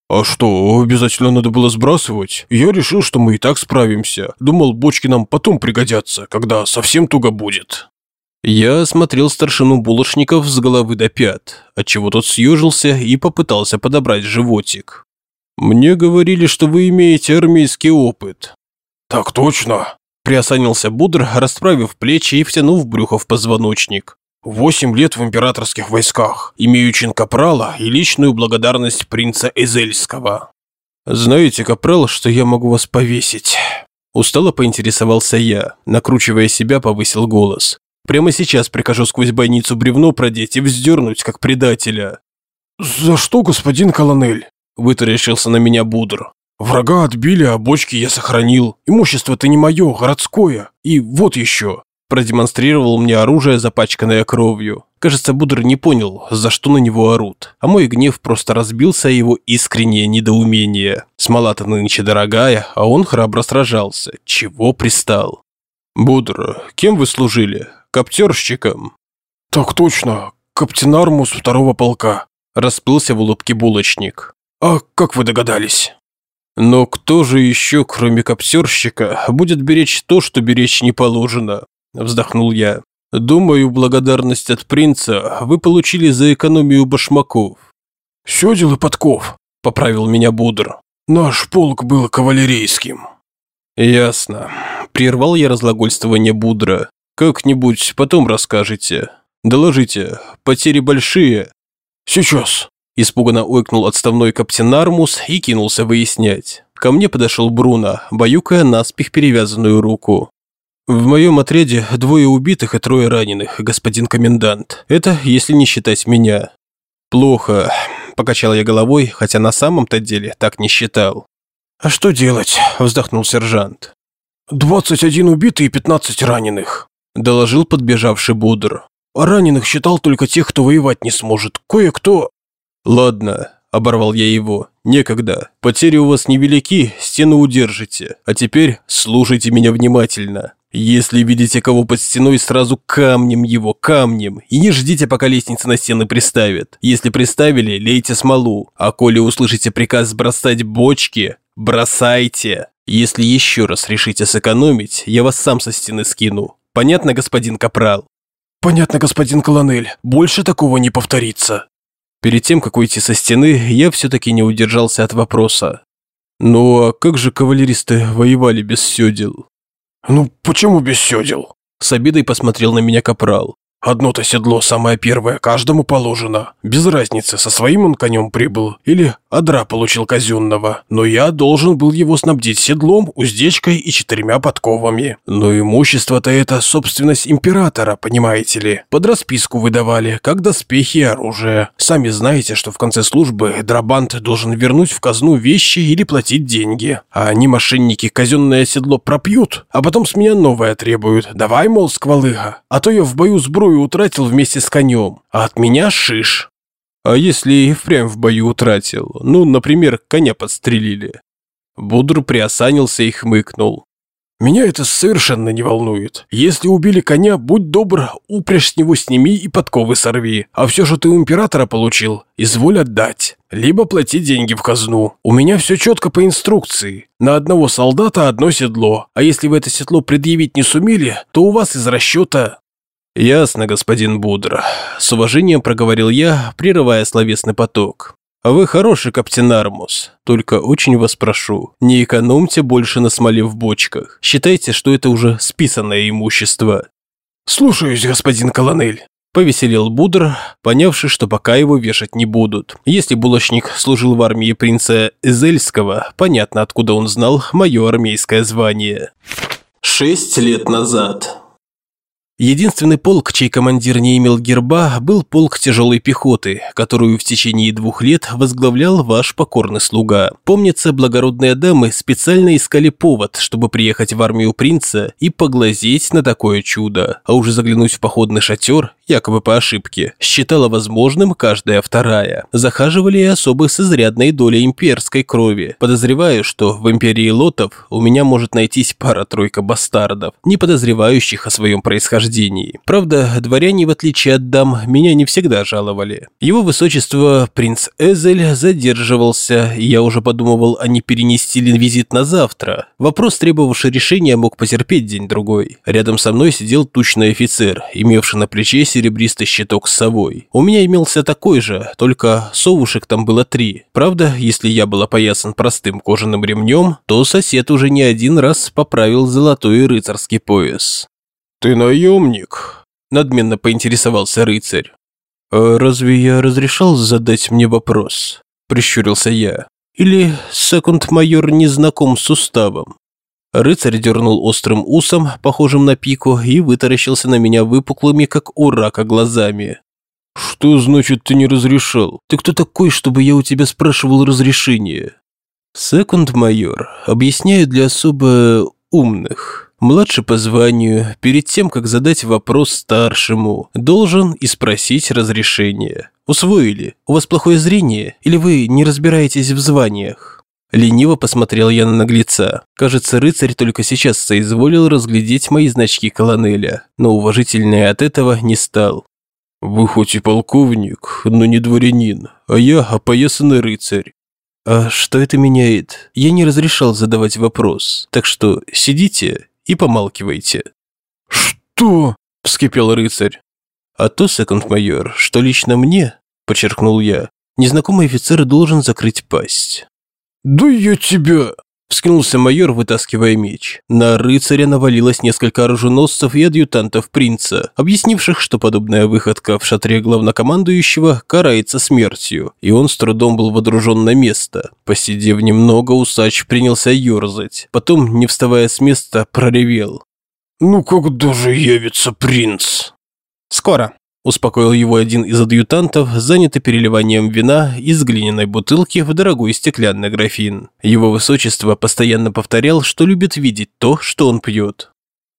«А что, обязательно надо было сбрасывать? Я решил, что мы и так справимся. Думал, бочки нам потом пригодятся, когда совсем туго будет». Я осмотрел старшину булочников с головы до пят, отчего тот съежился и попытался подобрать животик. «Мне говорили, что вы имеете армейский опыт». «Так точно», – приосанился Будр, расправив плечи и втянув брюхо в позвоночник. «Восемь лет в императорских войсках, имею чин капрала и личную благодарность принца Эзельского». «Знаете, капрал, что я могу вас повесить?» Устало поинтересовался я, накручивая себя, повысил голос. Прямо сейчас прикажу сквозь бойницу бревно продеть и вздернуть, как предателя». «За что, господин колонель?» – вытаращился на меня Будр. «Врага отбили, а бочки я сохранил. Имущество-то не мое, городское. И вот еще». Продемонстрировал мне оружие, запачканное кровью. Кажется, Будр не понял, за что на него орут. А мой гнев просто разбился о его искреннее недоумение. Смола-то нынче дорогая, а он храбро сражался. Чего пристал? «Будр, кем вы служили? коптерщиком». «Так точно, каптенармус второго полка», – расплылся в улыбке булочник. «А как вы догадались?» «Но кто же еще, кроме коптерщика, будет беречь то, что беречь не положено?» – вздохнул я. «Думаю, благодарность от принца вы получили за экономию башмаков». «Сёдел и подков», – поправил меня Будр. «Наш полк был кавалерийским». «Ясно». Прервал я разглагольствование Будра. Как-нибудь потом расскажете. Доложите, потери большие. Сейчас. Испуганно ойкнул отставной каптен Армус и кинулся выяснять. Ко мне подошел Бруно, баюкая наспех перевязанную руку. В моем отряде двое убитых и трое раненых, господин комендант. Это если не считать меня. Плохо, покачал я головой, хотя на самом-то деле так не считал. А что делать? вздохнул сержант. «Двадцать один убитый и пятнадцать раненых», доложил подбежавший Будр. а раненых считал только тех, кто воевать не сможет. Кое-кто...» «Ладно», – оборвал я его, – «некогда. Потери у вас невелики, стену удержите. А теперь слушайте меня внимательно. Если видите кого под стеной, сразу камнем его, камнем. И не ждите, пока лестницы на стены приставят. Если приставили, лейте смолу. А коли услышите приказ бросать бочки, бросайте. Если еще раз решите сэкономить, я вас сам со стены скину. Понятно, господин Капрал? Понятно, господин Колонель. Больше такого не повторится. Перед тем, как уйти со стены, я все-таки не удержался от вопроса. Ну а как же кавалеристы воевали без сёдел? «Ну, почему без седел?» С обидой посмотрел на меня капрал. Одно-то седло самое первое, каждому положено. Без разницы, со своим он конем прибыл или адра получил казенного. Но я должен был его снабдить седлом, уздечкой и четырьмя подковами. Но имущество-то это собственность императора, понимаете ли. Под расписку выдавали, как доспехи и оружие. Сами знаете, что в конце службы Драбант должен вернуть в казну вещи или платить деньги. А они, мошенники, казенное седло пропьют, а потом с меня новое требуют. Давай, мол, сквалыга, а то я в бою сбрую сбрую утратил вместе с конем, а от меня шиш. А если и впрямь в бою утратил? Ну, например, коня подстрелили. Будр приосанился и хмыкнул. Меня это совершенно не волнует. Если убили коня, будь добр, упряжь с него сними и подковы сорви. А все, что ты у императора получил, изволь отдать. Либо плати деньги в казну. У меня все четко по инструкции. На одного солдата одно седло. А если вы это седло предъявить не сумели, то у вас из расчета «Ясно, господин Будр», – с уважением проговорил я, прерывая словесный поток. «Вы хороший каптен Армус, только очень вас прошу, не экономьте больше на смоле в бочках. Считайте, что это уже списанное имущество». «Слушаюсь, господин колонель». Повеселел Будр, понявший, что пока его вешать не будут. Если булочник служил в армии принца Эзельского, понятно, откуда он знал мое армейское звание. Шесть лет назад. Единственный полк, чей командир не имел герба, был полк тяжелой пехоты, которую в течение двух лет возглавлял ваш покорный слуга. Помнится, благородные дамы специально искали повод, чтобы приехать в армию принца и поглазеть на такое чудо, а уже заглянуть в походный шатер, якобы по ошибке, считала возможным каждая вторая. Захаживали и особы с изрядной долей имперской крови. Подозреваю, что в империи лотов у меня может найтись пара-тройка бастардов, не подозревающих о своем происхождении. Правда, дворяне, в отличие от дам, меня не всегда жаловали. Его высочество, принц Эзель, задерживался, и я уже подумывал, а не перенести ли визит на завтра. Вопрос, требовавший решения, мог потерпеть день-другой. Рядом со мной сидел тучный офицер, имевший на плече серебристый щиток с совой. У меня имелся такой же, только совушек там было три. Правда, если я был опоясан простым кожаным ремнем, то сосед уже не один раз поправил золотой рыцарский пояс. «Ты наемник?» – надменно поинтересовался рыцарь. «А разве я разрешал задать мне вопрос?» – прищурился я. «Или секунд-майор не знаком с уставом?» Рыцарь дернул острым усом, похожим на пику, и вытаращился на меня выпуклыми, как у рака, глазами. «Что значит ты не разрешал? Ты кто такой, чтобы я у тебя спрашивал разрешение?» «Секунд-майор, объясняю для особо умных. Младший по званию, перед тем, как задать вопрос старшему, должен и спросить разрешение. Усвоили? У вас плохое зрение? Или вы не разбираетесь в званиях? Лениво посмотрел я на наглеца. Кажется, рыцарь только сейчас соизволил разглядеть мои значки колонеля, но уважительный от этого не стал. «Вы хоть и полковник, но не дворянин, а я опоясанный рыцарь. «А что это меняет? Я не разрешал задавать вопрос, так что сидите и помалкивайте». «Что?» – вскипел рыцарь. «А то, секунд-майор, что лично мне, – подчеркнул я, – незнакомый офицер должен закрыть пасть». «Да я тебя!» Вскинулся майор, вытаскивая меч. На рыцаря навалилось несколько оруженосцев и адъютантов принца, объяснивших, что подобная выходка в шатре главнокомандующего карается смертью, и он с трудом был водружен на место. Посидев немного, усач принялся ерзать. Потом, не вставая с места, проревел. «Ну когда же явится принц?» «Скоро», Успокоил его один из адъютантов, занятый переливанием вина из глиняной бутылки в дорогой стеклянный графин. Его высочество постоянно повторял, что любит видеть то, что он пьет.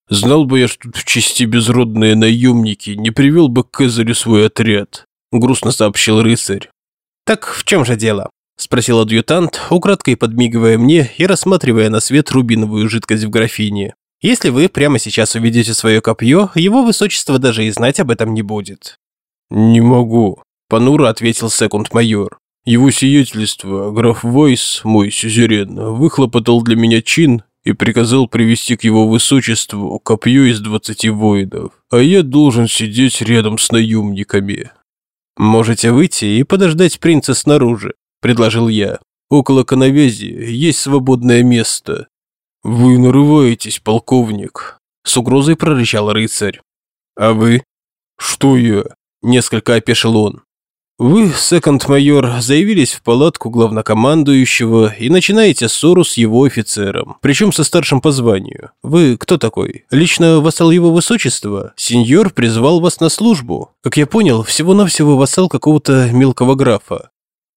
Знал бы я, что тут в части безродные наемники, не привел бы к Эзерю свой отряд, грустно сообщил рыцарь. Так в чем же дело? Спросил адъютант, украдкой подмигивая мне и рассматривая на свет рубиновую жидкость в графине. Если вы прямо сейчас увидите свое копье, его высочество даже и знать об этом не будет. Не могу, понуро ответил секунд-майор. Его сиятельство, граф Войс, мой сюзерен, выхлопотал для меня чин и приказал привести к его высочеству копье из двадцати воинов, а я должен сидеть рядом с наемниками. Можете выйти и подождать принца снаружи, предложил я. Около коновязи есть свободное место. Вы нарываетесь, полковник, с угрозой прорычал рыцарь. А вы? Что я? Несколько опешил он. Вы, секонд-майор, заявились в палатку главнокомандующего и начинаете ссору с его офицером, причем со старшим по званию. Вы кто такой? Лично вассал его высочества? Сеньор призвал вас на службу. Как я понял, всего-навсего вассал какого-то мелкого графа.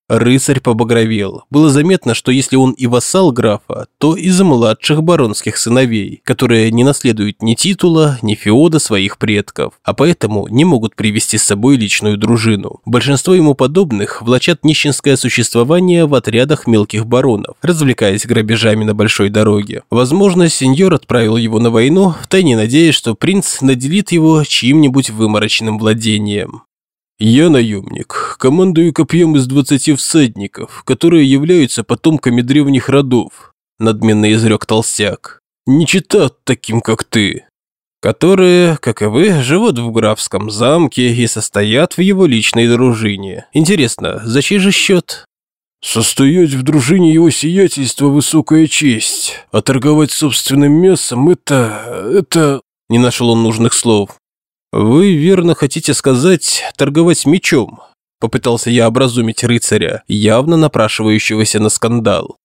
Рыцарь побагровел. Было заметно, что если он и вассал графа, то из младших баронских сыновей, которые не наследуют ни титула, ни феода своих предков, а поэтому не могут привести с собой личную дружину. Большинство ему подобных влачат нищенское существование в отрядах мелких баронов, развлекаясь грабежами на большой дороге. Возможно, сеньор отправил его на войну, втайне надеясь, что принц наделит его чьим-нибудь выморочным владением. Я наемник, командую копьем из двадцати всадников, которые являются потомками древних родов, надменно изрек толстяк. Не читат таким, как ты. Которые, как и вы, живут в графском замке и состоят в его личной дружине. Интересно, за чей же счет? Состоять в дружине его сиятельства – высокая честь, а торговать собственным мясом – это… это… Не нашел он нужных слов. «Вы верно хотите сказать торговать мечом?» Попытался я образумить рыцаря, явно напрашивающегося на скандал.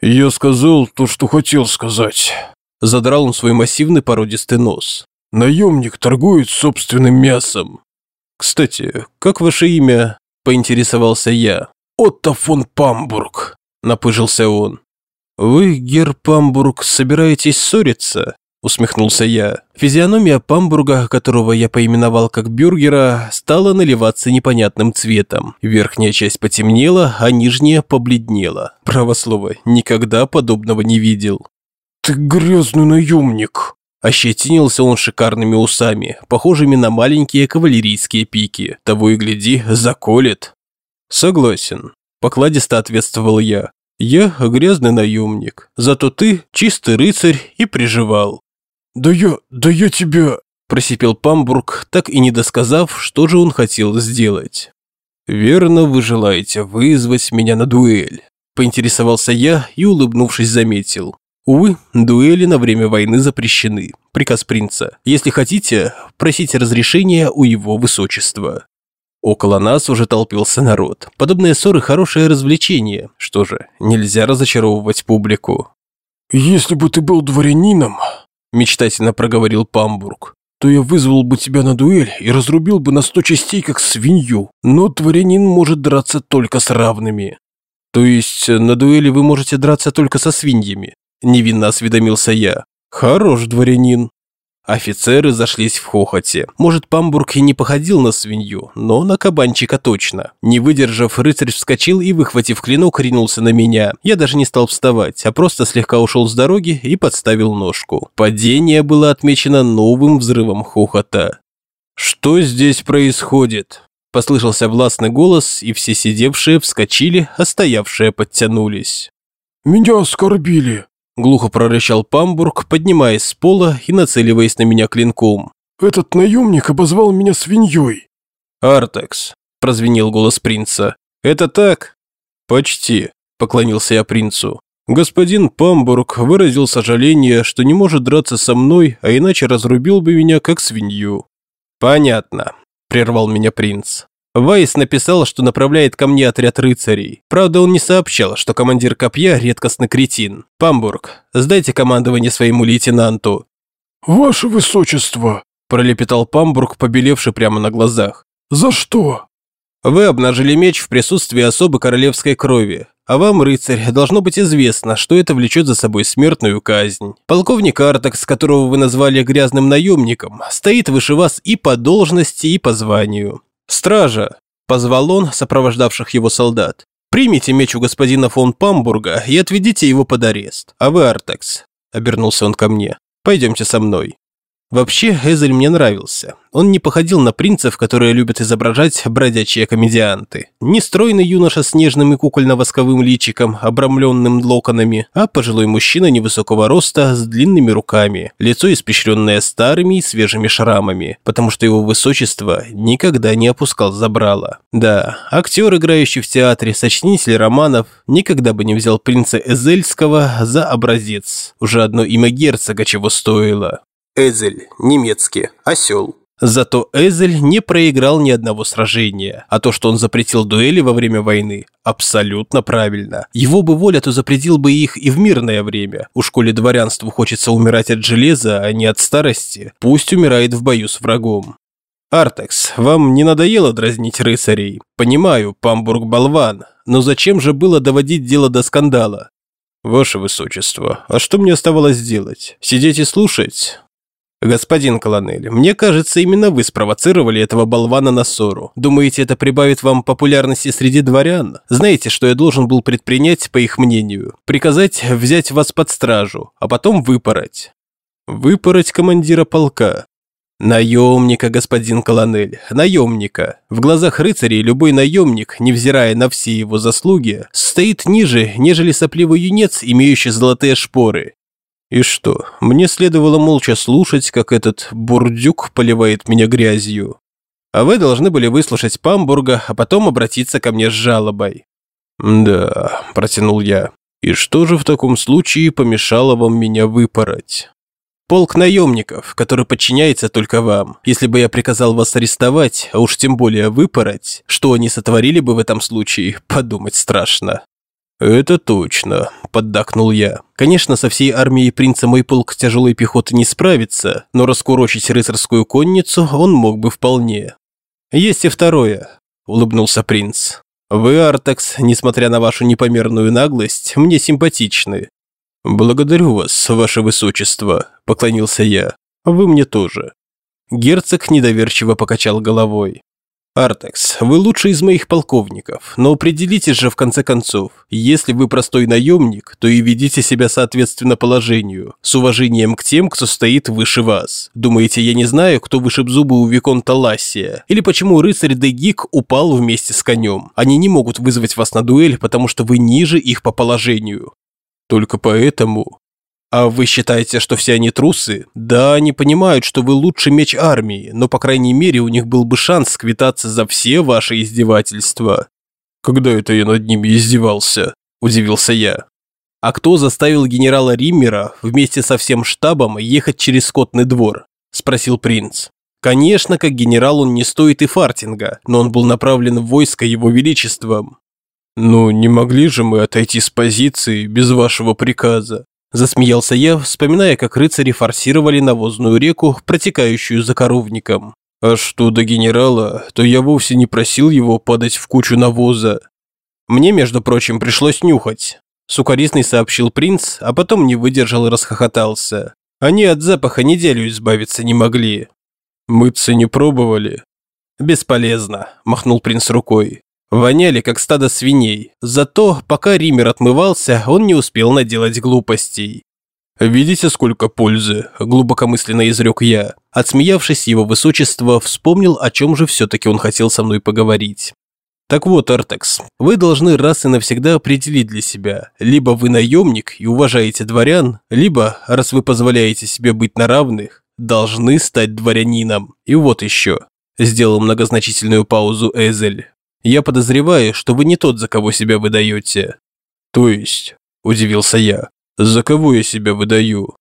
«Я сказал то, что хотел сказать». Задрал он свой массивный породистый нос. «Наемник торгует собственным мясом». «Кстати, как ваше имя?» – поинтересовался я. «Отто фон Памбург», – напыжился он. «Вы, гер Памбург, собираетесь ссориться?» Усмехнулся я. Физиономия Памбурга, которого я поименовал как бюргера, стала наливаться непонятным цветом. Верхняя часть потемнела, а нижняя побледнела. Право слово, никогда подобного не видел. «Ты грязный наемник!» Ощетинился он шикарными усами, похожими на маленькие кавалерийские пики. Того и гляди, заколет. Согласен. Покладисто ответствовал я. Я грязный наемник, зато ты чистый рыцарь и приживал. «Да я... да я тебя...» – просипел Памбург, так и не досказав, что же он хотел сделать. «Верно, вы желаете вызвать меня на дуэль», – поинтересовался я и, улыбнувшись, заметил. Увы, дуэли на время войны запрещены. Приказ принца. Если хотите, просите разрешения у его высочества. Около нас уже толпился народ. Подобные ссоры – хорошее развлечение. Что же, нельзя разочаровывать публику. «Если бы ты был дворянином», мечтательно проговорил Памбург, то я вызвал бы тебя на дуэль и разрубил бы на сто частей, как свинью. Но дворянин может драться только с равными. То есть на дуэли вы можете драться только со свиньями? Невинно осведомился я. Хорош дворянин. Офицеры зашлись в хохоте. Может, Памбург и не походил на свинью, но на кабанчика точно. Не выдержав, рыцарь вскочил и, выхватив клинок, ринулся на меня. Я даже не стал вставать, а просто слегка ушел с дороги и подставил ножку. Падение было отмечено новым взрывом хохота. «Что здесь происходит?» Послышался властный голос, и все сидевшие вскочили, а стоявшие подтянулись. «Меня оскорбили!» Глухо прорычал Памбург, поднимаясь с пола и нацеливаясь на меня клинком. «Этот наемник обозвал меня свиньей!» «Артекс», – прозвенел голос принца. «Это так?» «Почти», – поклонился я принцу. «Господин Памбург выразил сожаление, что не может драться со мной, а иначе разрубил бы меня как свинью». «Понятно», – прервал меня принц. Вайс написал, что направляет ко мне отряд рыцарей. Правда, он не сообщал, что командир копья – редкостный кретин. Памбург, сдайте командование своему лейтенанту». «Ваше высочество!» – пролепетал Памбург, побелевший прямо на глазах. «За что?» «Вы обнажили меч в присутствии особы королевской крови. А вам, рыцарь, должно быть известно, что это влечет за собой смертную казнь. Полковник Артакс, которого вы назвали грязным наемником, стоит выше вас и по должности, и по званию. Стража, позвал он сопровождавших его солдат. Примите меч у господина фон Памбурга и отведите его под арест. А вы, Артакс, обернулся он ко мне, пойдемте со мной. Вообще, Эзель мне нравился. Он не походил на принцев, которые любят изображать бродячие комедианты. Не стройный юноша с нежным и кукольно-восковым личиком, обрамленным локонами, а пожилой мужчина невысокого роста с длинными руками, лицо испещренное старыми и свежими шрамами, потому что его высочество никогда не опускал забрала. Да, актер, играющий в театре, сочинитель романов, никогда бы не взял принца Эзельского за образец. Уже одно имя герцога чего стоило. Эзель, немецкий, осел. Зато Эзель не проиграл ни одного сражения, а то, что он запретил дуэли во время войны, абсолютно правильно. Его бы воля, то запретил бы их и в мирное время. У школе дворянству хочется умирать от железа, а не от старости. Пусть умирает в бою с врагом. Артекс, вам не надоело дразнить рыцарей? Понимаю, Памбург болван, но зачем же было доводить дело до скандала? Ваше Высочество, а что мне оставалось делать? Сидеть и слушать? «Господин Колонель, мне кажется, именно вы спровоцировали этого болвана на ссору. Думаете, это прибавит вам популярности среди дворян? Знаете, что я должен был предпринять, по их мнению? Приказать взять вас под стражу, а потом выпороть». «Выпороть командира полка?» «Наемника, господин Колонель, наемника. В глазах рыцарей любой наемник, невзирая на все его заслуги, стоит ниже, нежели сопливый юнец, имеющий золотые шпоры. И что, мне следовало молча слушать, как этот бурдюк поливает меня грязью? А вы должны были выслушать Памбурга, а потом обратиться ко мне с жалобой. Да, протянул я. И что же в таком случае помешало вам меня выпороть? Полк наемников, который подчиняется только вам. Если бы я приказал вас арестовать, а уж тем более выпороть, что они сотворили бы в этом случае, подумать страшно. «Это точно», – поддакнул я. «Конечно, со всей армией принца мой полк тяжелой пехоты не справится, но раскурочить рыцарскую конницу он мог бы вполне». «Есть и второе», – улыбнулся принц. «Вы, Артакс, несмотря на вашу непомерную наглость, мне симпатичны». «Благодарю вас, ваше высочество», – поклонился я. «Вы мне тоже». Герцог недоверчиво покачал головой. «Артекс, вы лучший из моих полковников, но определитесь же в конце концов, если вы простой наемник, то и ведите себя соответственно положению, с уважением к тем, кто стоит выше вас. Думаете, я не знаю, кто вышиб зубы у Виконта Лассия? Или почему рыцарь Дегик упал вместе с конем? Они не могут вызвать вас на дуэль, потому что вы ниже их по положению. Только поэтому а вы считаете, что все они трусы? Да, они понимают, что вы лучший меч армии, но по крайней мере у них был бы шанс сквитаться за все ваши издевательства. Когда это я над ними издевался? Удивился я. А кто заставил генерала Риммера вместе со всем штабом ехать через скотный двор? Спросил принц. Конечно, как генерал он не стоит и фартинга, но он был направлен в войско его величеством. Ну, не могли же мы отойти с позиции без вашего приказа? Засмеялся я, вспоминая, как рыцари форсировали навозную реку, протекающую за коровником. А что до генерала, то я вовсе не просил его падать в кучу навоза. Мне, между прочим, пришлось нюхать. Сукарисный сообщил принц, а потом не выдержал и расхохотался. Они от запаха неделю избавиться не могли. Мыться не пробовали. Бесполезно, махнул принц рукой. Воняли, как стадо свиней. Зато, пока Ример отмывался, он не успел наделать глупостей. «Видите, сколько пользы?» – глубокомысленно изрек я. Отсмеявшись, его высочество вспомнил, о чем же все-таки он хотел со мной поговорить. Так вот, Артекс, вы должны раз и навсегда определить для себя, либо вы наемник и уважаете дворян, либо, раз вы позволяете себе быть на равных, должны стать дворянином. И вот еще. Сделал многозначительную паузу Эзель. Я подозреваю, что вы не тот, за кого себя выдаете». «То есть?» – удивился я. «За кого я себя выдаю?»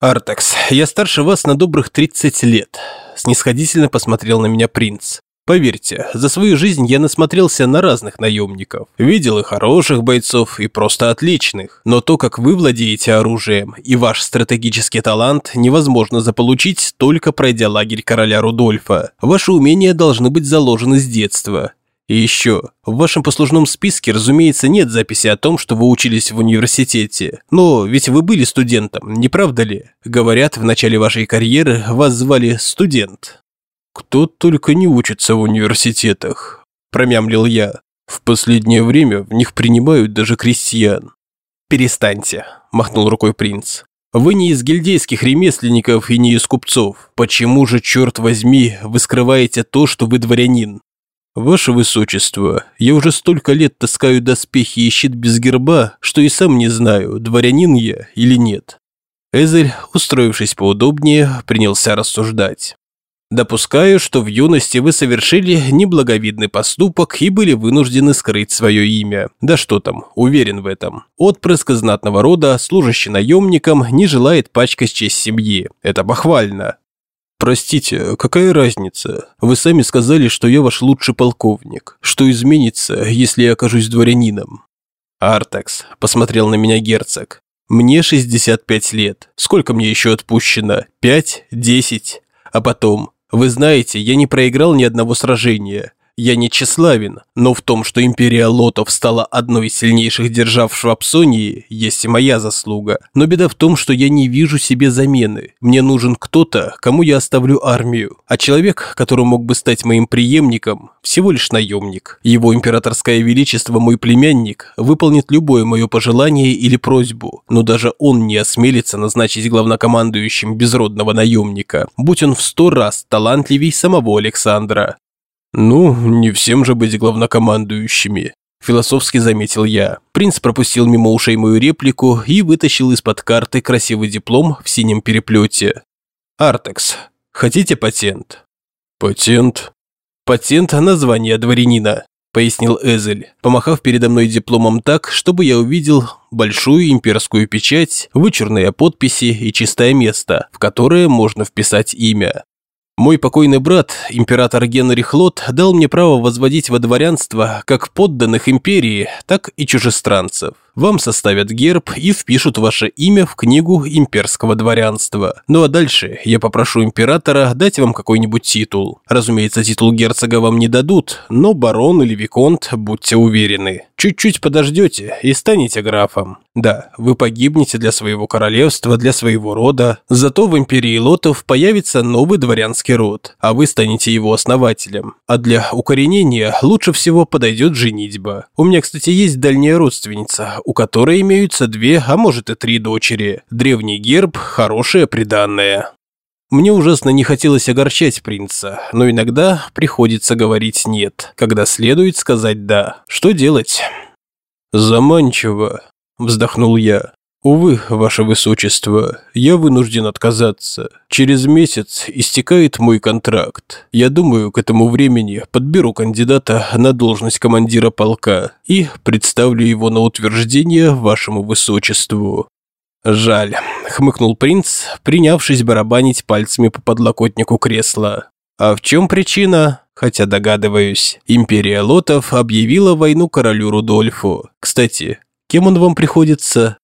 «Артекс, я старше вас на добрых 30 лет», – снисходительно посмотрел на меня принц. Поверьте, за свою жизнь я насмотрелся на разных наемников. Видел и хороших бойцов, и просто отличных. Но то, как вы владеете оружием, и ваш стратегический талант невозможно заполучить, только пройдя лагерь короля Рудольфа. Ваши умения должны быть заложены с детства. И еще, в вашем послужном списке, разумеется, нет записи о том, что вы учились в университете. Но ведь вы были студентом, не правда ли? Говорят, в начале вашей карьеры вас звали студент. Кто только не учится в университетах, промямлил я. В последнее время в них принимают даже крестьян. Перестаньте, махнул рукой принц. Вы не из гильдейских ремесленников и не из купцов. Почему же, черт возьми, вы скрываете то, что вы дворянин? «Ваше Высочество, я уже столько лет таскаю доспехи и щит без герба, что и сам не знаю, дворянин я или нет». Эзель, устроившись поудобнее, принялся рассуждать. Допускаю, что в юности вы совершили неблаговидный поступок и были вынуждены скрыть свое имя. Да что там, уверен в этом. Отпрыск знатного рода, служащий наемником, не желает пачкать честь семьи. Это похвально. «Простите, какая разница? Вы сами сказали, что я ваш лучший полковник. Что изменится, если я окажусь дворянином?» «Артекс», – посмотрел на меня герцог. «Мне 65 лет. Сколько мне еще отпущено? Пять? Десять? А потом, вы знаете, я не проиграл ни одного сражения. Я не тщеславен, но в том, что империя лотов стала одной из сильнейших держав в Швабсонии, есть и моя заслуга. Но беда в том, что я не вижу себе замены. Мне нужен кто-то, кому я оставлю армию. А человек, который мог бы стать моим преемником, всего лишь наемник. Его императорское величество, мой племянник, выполнит любое мое пожелание или просьбу. Но даже он не осмелится назначить главнокомандующим безродного наемника, будь он в сто раз талантливей самого Александра. «Ну, не всем же быть главнокомандующими», – философски заметил я. Принц пропустил мимо ушей мою реплику и вытащил из-под карты красивый диплом в синем переплете. «Артекс, хотите патент?» «Патент?» «Патент на звание дворянина», – пояснил Эзель, помахав передо мной дипломом так, чтобы я увидел большую имперскую печать, вычурные подписи и чистое место, в которое можно вписать имя. Мой покойный брат, император Генри Хлот, дал мне право возводить во дворянство как подданных империи, так и чужестранцев. Вам составят герб и впишут ваше имя в книгу имперского дворянства. Ну а дальше я попрошу императора дать вам какой-нибудь титул. Разумеется, титул герцога вам не дадут, но барон или виконт, будьте уверены. Чуть-чуть подождете и станете графом. Да, вы погибнете для своего королевства, для своего рода. Зато в империи лотов появится новый дворянский род, а вы станете его основателем. А для укоренения лучше всего подойдет женитьба. У меня, кстати, есть дальняя родственница, у которой имеются две, а может и три дочери. Древний герб, хорошее приданное. Мне ужасно не хотелось огорчать принца, но иногда приходится говорить «нет», когда следует сказать «да». Что делать? «Заманчиво», – вздохнул я. «Увы, ваше высочество, я вынужден отказаться. Через месяц истекает мой контракт. Я думаю, к этому времени подберу кандидата на должность командира полка и представлю его на утверждение вашему высочеству». «Жаль», – хмыкнул принц, принявшись барабанить пальцами по подлокотнику кресла. «А в чем причина?» Хотя догадываюсь, империя лотов объявила войну королю Рудольфу. Кстати, кем он вам приходится?